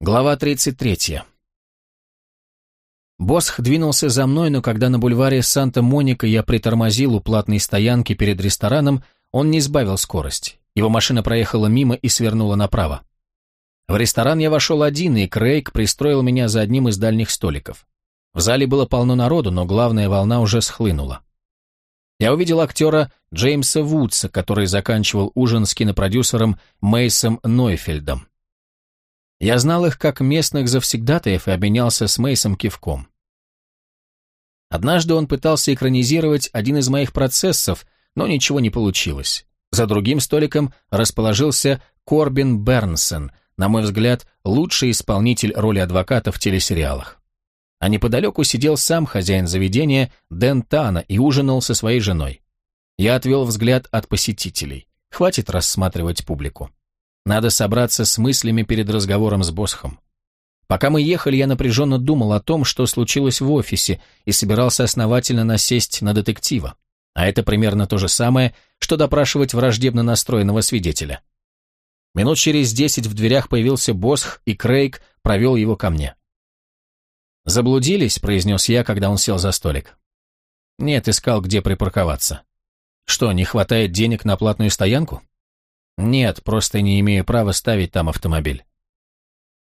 Глава 33. Босх двинулся за мной, но когда на бульваре Санта-Моника я притормозил у платной стоянки перед рестораном, он не сбавил скорость. Его машина проехала мимо и свернула направо. В ресторан я вошел один, и Крейг пристроил меня за одним из дальних столиков. В зале было полно народу, но главная волна уже схлынула. Я увидел актера Джеймса Вудса, который заканчивал ужин с кинопродюсером Мейсом Нойфельдом. Я знал их как местных завсегдатаев и обменялся с Мейсом кивком. Однажды он пытался экранизировать один из моих процессов, но ничего не получилось. За другим столиком расположился Корбин Бернсон, на мой взгляд, лучший исполнитель роли адвоката в телесериалах. А неподалеку сидел сам хозяин заведения, Дэн Тана, и ужинал со своей женой. Я отвел взгляд от посетителей. Хватит рассматривать публику. Надо собраться с мыслями перед разговором с Босхом. Пока мы ехали, я напряженно думал о том, что случилось в офисе, и собирался основательно насесть на детектива. А это примерно то же самое, что допрашивать враждебно настроенного свидетеля. Минут через десять в дверях появился Босх, и Крейг провел его ко мне. «Заблудились?» – произнес я, когда он сел за столик. «Нет, искал, где припарковаться». «Что, не хватает денег на платную стоянку?» «Нет, просто не имею права ставить там автомобиль».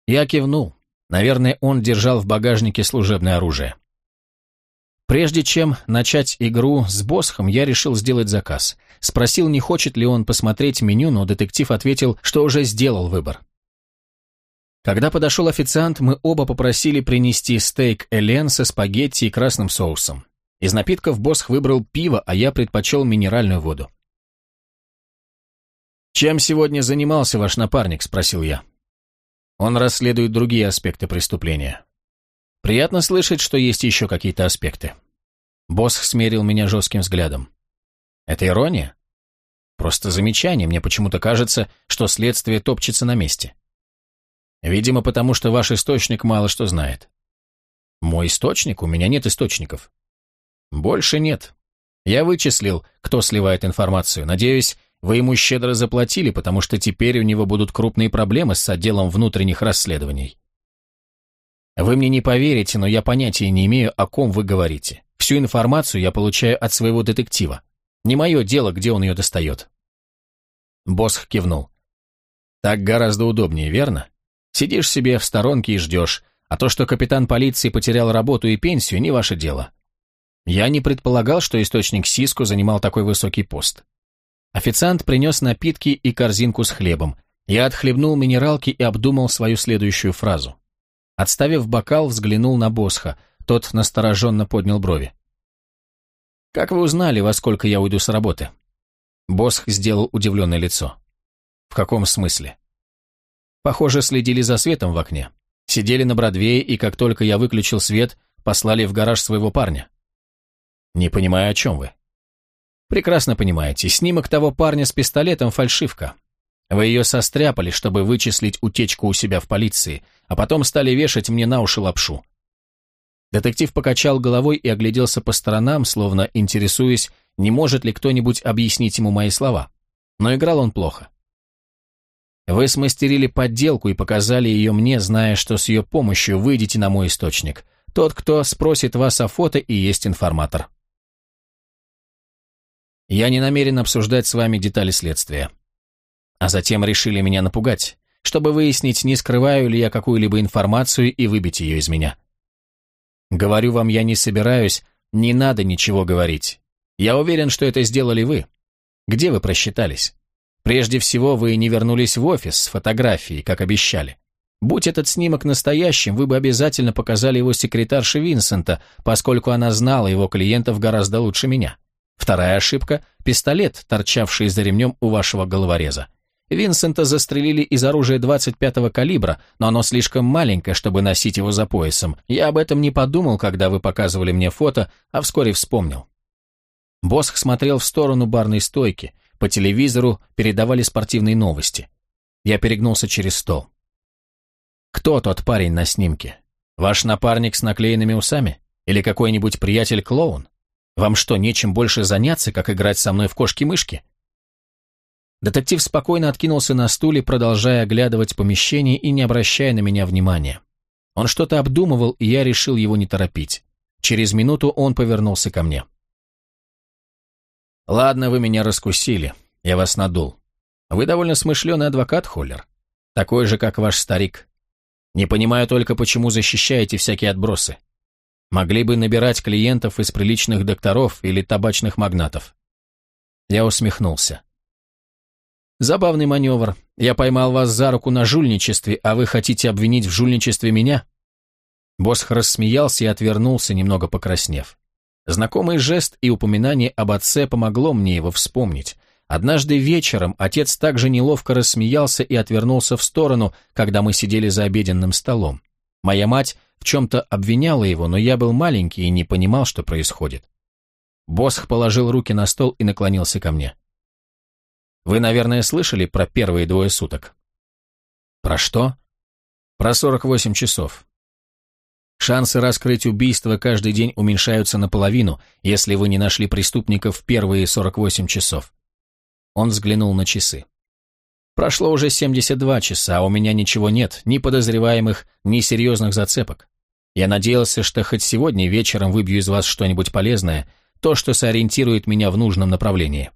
Я кивнул. Наверное, он держал в багажнике служебное оружие. Прежде чем начать игру с Босхом, я решил сделать заказ. Спросил, не хочет ли он посмотреть меню, но детектив ответил, что уже сделал выбор. Когда подошел официант, мы оба попросили принести стейк элен со спагетти и красным соусом. Из напитков Босх выбрал пиво, а я предпочел минеральную воду. «Чем сегодня занимался ваш напарник?» – спросил я. Он расследует другие аспекты преступления. Приятно слышать, что есть еще какие-то аспекты. Босс смерил меня жестким взглядом. Это ирония? Просто замечание. Мне почему-то кажется, что следствие топчется на месте. Видимо, потому что ваш источник мало что знает. Мой источник? У меня нет источников. Больше нет. Я вычислил, кто сливает информацию. Надеюсь, вы ему щедро заплатили, потому что теперь у него будут крупные проблемы с отделом внутренних расследований. Вы мне не поверите, но я понятия не имею, о ком вы говорите. Всю информацию я получаю от своего детектива. Не мое дело, где он ее достает. Босх кивнул. Так гораздо удобнее, верно? Сидишь себе в сторонке и ждешь, а то, что капитан полиции потерял работу и пенсию, не ваше дело. Я не предполагал, что источник Сиску занимал такой высокий пост. Официант принес напитки и корзинку с хлебом. Я отхлебнул минералки и обдумал свою следующую фразу. Отставив бокал, взглянул на Босха. Тот настороженно поднял брови. «Как вы узнали, во сколько я уйду с работы?» Босх сделал удивленное лицо. «В каком смысле?» Похоже, следили за светом в окне. Сидели на Бродвее, и как только я выключил свет, послали в гараж своего парня. «Не понимаю, о чем вы?» Прекрасно понимаете, снимок того парня с пистолетом – фальшивка. Вы ее состряпали, чтобы вычислить утечку у себя в полиции, а потом стали вешать мне на уши лапшу. Детектив покачал головой и огляделся по сторонам, словно интересуясь, не может ли кто-нибудь объяснить ему мои слова. Но играл он плохо. Вы смастерили подделку и показали ее мне, зная, что с ее помощью выйдете на мой источник. Тот, кто спросит вас о фото, и есть информатор. Я не намерен обсуждать с вами детали следствия. А затем решили меня напугать, чтобы выяснить, не скрываю ли я какую-либо информацию и выбить ее из меня. Говорю вам, я не собираюсь, не надо ничего говорить. Я уверен, что это сделали вы. Где вы просчитались? Прежде всего, вы не вернулись в офис с фотографией, как обещали. Будь этот снимок настоящим, вы бы обязательно показали его секретарше Винсента, поскольку она знала его клиентов гораздо лучше меня. Вторая ошибка – пистолет, торчавший за ремнем у вашего головореза. Винсента застрелили из оружия 25-го калибра, но оно слишком маленькое, чтобы носить его за поясом. Я об этом не подумал, когда вы показывали мне фото, а вскоре вспомнил. Босх смотрел в сторону барной стойки. По телевизору передавали спортивные новости. Я перегнулся через стол. «Кто тот парень на снимке? Ваш напарник с наклеенными усами? Или какой-нибудь приятель-клоун?» Вам что, нечем больше заняться, как играть со мной в кошки-мышки?» Детектив спокойно откинулся на стуле, продолжая оглядывать помещение и не обращая на меня внимания. Он что-то обдумывал, и я решил его не торопить. Через минуту он повернулся ко мне. «Ладно, вы меня раскусили. Я вас надул. Вы довольно смышленый адвокат, Холлер. Такой же, как ваш старик. Не понимаю только, почему защищаете всякие отбросы. Могли бы набирать клиентов из приличных докторов или табачных магнатов». Я усмехнулся. Забавный маневр. Я поймал вас за руку на жульничестве, а вы хотите обвинить в жульничестве меня? Босх рассмеялся и отвернулся, немного покраснев. Знакомый жест и упоминание об отце помогло мне его вспомнить. Однажды вечером отец также неловко рассмеялся и отвернулся в сторону, когда мы сидели за обеденным столом. Моя мать в чем-то обвиняла его, но я был маленький и не понимал, что происходит. Босх положил руки на стол и наклонился ко мне. Вы, наверное, слышали про первые двое суток? Про что? Про 48 часов. Шансы раскрыть убийство каждый день уменьшаются наполовину, если вы не нашли преступников в первые 48 часов. Он взглянул на часы. Прошло уже 72 часа, а у меня ничего нет, ни подозреваемых, ни серьезных зацепок. Я надеялся, что хоть сегодня вечером выбью из вас что-нибудь полезное, то, что сориентирует меня в нужном направлении.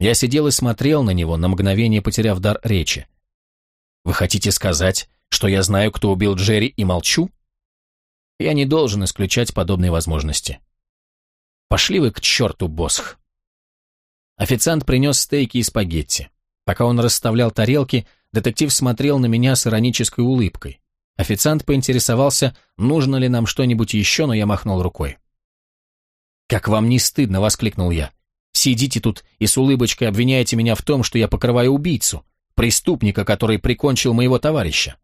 Я сидел и смотрел на него, на мгновение потеряв дар речи. «Вы хотите сказать, что я знаю, кто убил Джерри, и молчу?» Я не должен исключать подобные возможности. «Пошли вы к черту, Босх!» Официант принес стейки и спагетти. Пока он расставлял тарелки, детектив смотрел на меня с иронической улыбкой. Официант поинтересовался, нужно ли нам что-нибудь еще, но я махнул рукой. «Как вам не стыдно!» — воскликнул я. Сидите тут и с улыбочкой обвиняете меня в том, что я покрываю убийцу, преступника, который прикончил моего товарища.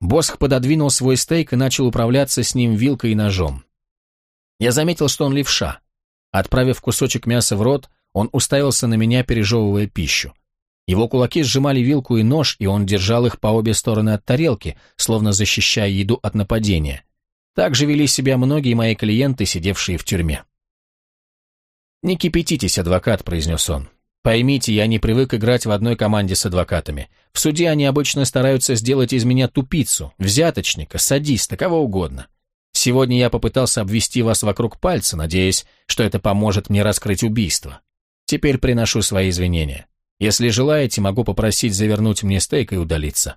Босх пододвинул свой стейк и начал управляться с ним вилкой и ножом. Я заметил, что он левша. Отправив кусочек мяса в рот, он уставился на меня, пережевывая пищу. Его кулаки сжимали вилку и нож, и он держал их по обе стороны от тарелки, словно защищая еду от нападения. Так же вели себя многие мои клиенты, сидевшие в тюрьме. «Не кипятитесь, адвокат», — произнес он. «Поймите, я не привык играть в одной команде с адвокатами. В суде они обычно стараются сделать из меня тупицу, взяточника, садиста, кого угодно. Сегодня я попытался обвести вас вокруг пальца, надеясь, что это поможет мне раскрыть убийство. Теперь приношу свои извинения. Если желаете, могу попросить завернуть мне стейк и удалиться».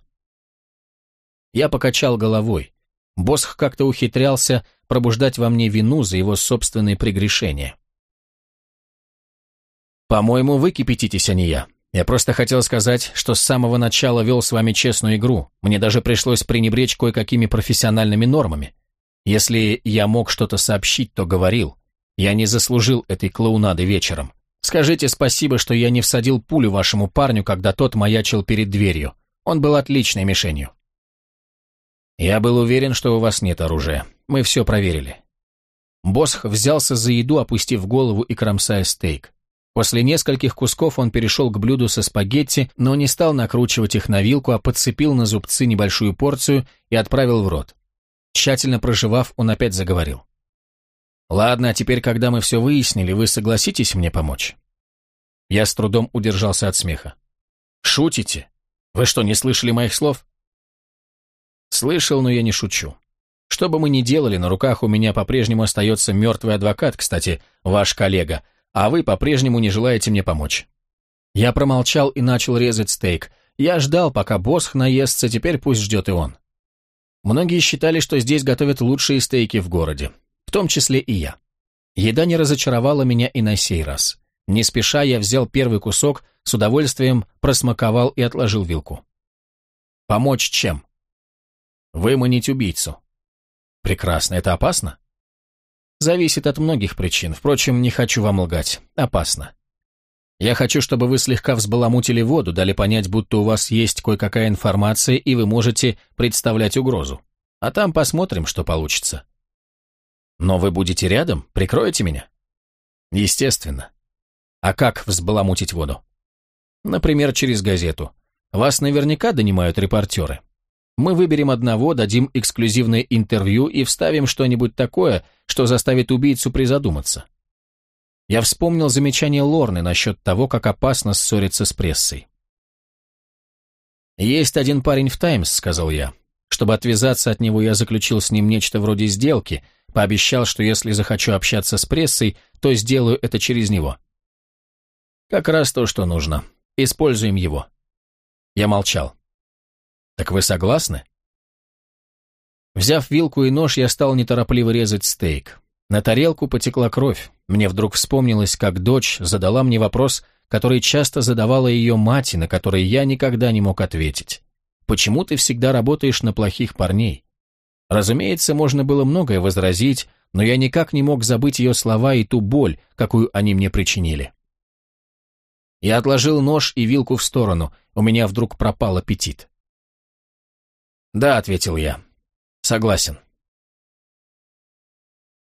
Я покачал головой. Босх как-то ухитрялся пробуждать во мне вину за его собственные прегрешения. «По-моему, вы кипятитесь, а не я. Я просто хотел сказать, что с самого начала вел с вами честную игру. Мне даже пришлось пренебречь кое-какими профессиональными нормами. Если я мог что-то сообщить, то говорил. Я не заслужил этой клоунады вечером. Скажите спасибо, что я не всадил пулю вашему парню, когда тот маячил перед дверью. Он был отличной мишенью. Я был уверен, что у вас нет оружия. Мы все проверили. Босх взялся за еду, опустив голову и кромсая стейк. После нескольких кусков он перешел к блюду со спагетти, но не стал накручивать их на вилку, а подцепил на зубцы небольшую порцию и отправил в рот. Тщательно проживав, он опять заговорил. «Ладно, а теперь, когда мы все выяснили, вы согласитесь мне помочь?» Я с трудом удержался от смеха. «Шутите? Вы что, не слышали моих слов?» «Слышал, но я не шучу. Что бы мы ни делали, на руках у меня по-прежнему остается мертвый адвокат, кстати, ваш коллега, а вы по-прежнему не желаете мне помочь. Я промолчал и начал резать стейк. Я ждал, пока босс наестся, теперь пусть ждет и он. Многие считали, что здесь готовят лучшие стейки в городе, в том числе и я. Еда не разочаровала меня и на сей раз. Не спеша я взял первый кусок, с удовольствием просмаковал и отложил вилку. Помочь чем? Выманить убийцу. Прекрасно, это опасно? Зависит от многих причин. Впрочем, не хочу вам лгать. Опасно. Я хочу, чтобы вы слегка взбаламутили воду, дали понять, будто у вас есть кое-какая информация, и вы можете представлять угрозу. А там посмотрим, что получится. Но вы будете рядом? Прикроете меня? Естественно. А как взбаламутить воду? Например, через газету. Вас наверняка донимают репортеры. Мы выберем одного, дадим эксклюзивное интервью и вставим что-нибудь такое, что заставит убийцу призадуматься. Я вспомнил замечание Лорны насчет того, как опасно ссориться с прессой. «Есть один парень в «Таймс», — сказал я. Чтобы отвязаться от него, я заключил с ним нечто вроде сделки, пообещал, что если захочу общаться с прессой, то сделаю это через него. Как раз то, что нужно. Используем его. Я молчал. Так вы согласны? Взяв вилку и нож, я стал неторопливо резать стейк. На тарелку потекла кровь. Мне вдруг вспомнилось, как дочь задала мне вопрос, который часто задавала ее мать, и на который я никогда не мог ответить. «Почему ты всегда работаешь на плохих парней?» Разумеется, можно было многое возразить, но я никак не мог забыть ее слова и ту боль, какую они мне причинили. Я отложил нож и вилку в сторону, у меня вдруг пропал аппетит. «Да», — ответил я, — «согласен».